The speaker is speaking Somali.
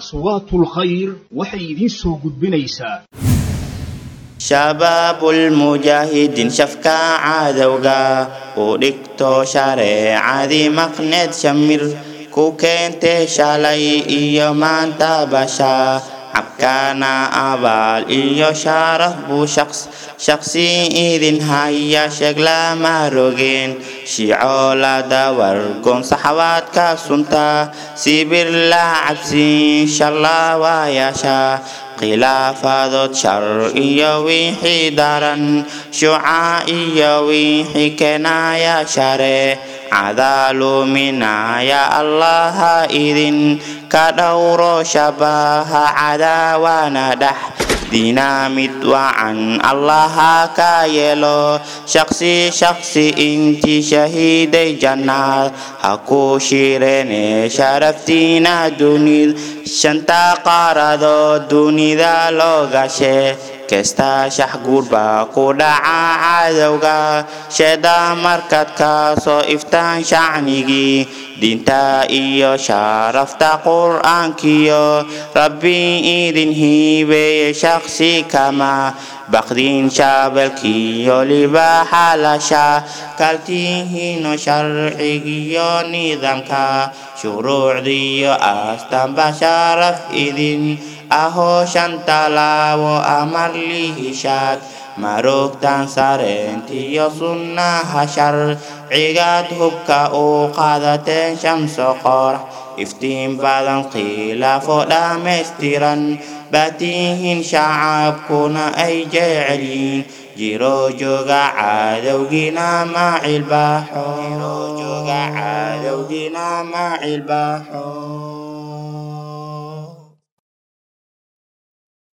aswaatul khayr waxay idiin soo gudbinaysaa shabaabulmujaahidiin shafka cadowga u dhigto shareecadii maqneed shamir ku keentay shalay iyo maanta basha cabkana abaal iyo sharaf buu shaqs shaqsi idin haya sheeg lama rogeen shicoolada wargoon saxawaadka sunta sibir la cabsin shallaawayaasha khilaafadood shar iyo wixii daran shuca iyo wixii keenaya share cadaaluminaya allaha idin ka dhowro shabaha cadaawana dhex dinaamid wacan allaha ka yeelo shaqsi shaqsi intii shahiiday jannaad ha ku shirene sharaftiina dunid shanta qaaradood dunida loo gashe kasta shax guurba ku dhaca cadowga sheeda markaad ka soo iftaan shacnigii diinta iyo sharafta qur'aankiyo rabbi idin hiibeeye shaqsi kama baqdin shaabelkiyo libaaxa lasha kaltihiino sharcigiyo nidaamka shuruucdiyo astanba sharaf idin ahoo shanta laabo amar lihishaad marogtan sareentiyo sunnaha sharcigaad hubka u qaadateen shamso qorax iftiin badan khilaafo dhammaystiran baatihin shacabkuna ay jecelyiin jiro jooga cadowgina macilbaxo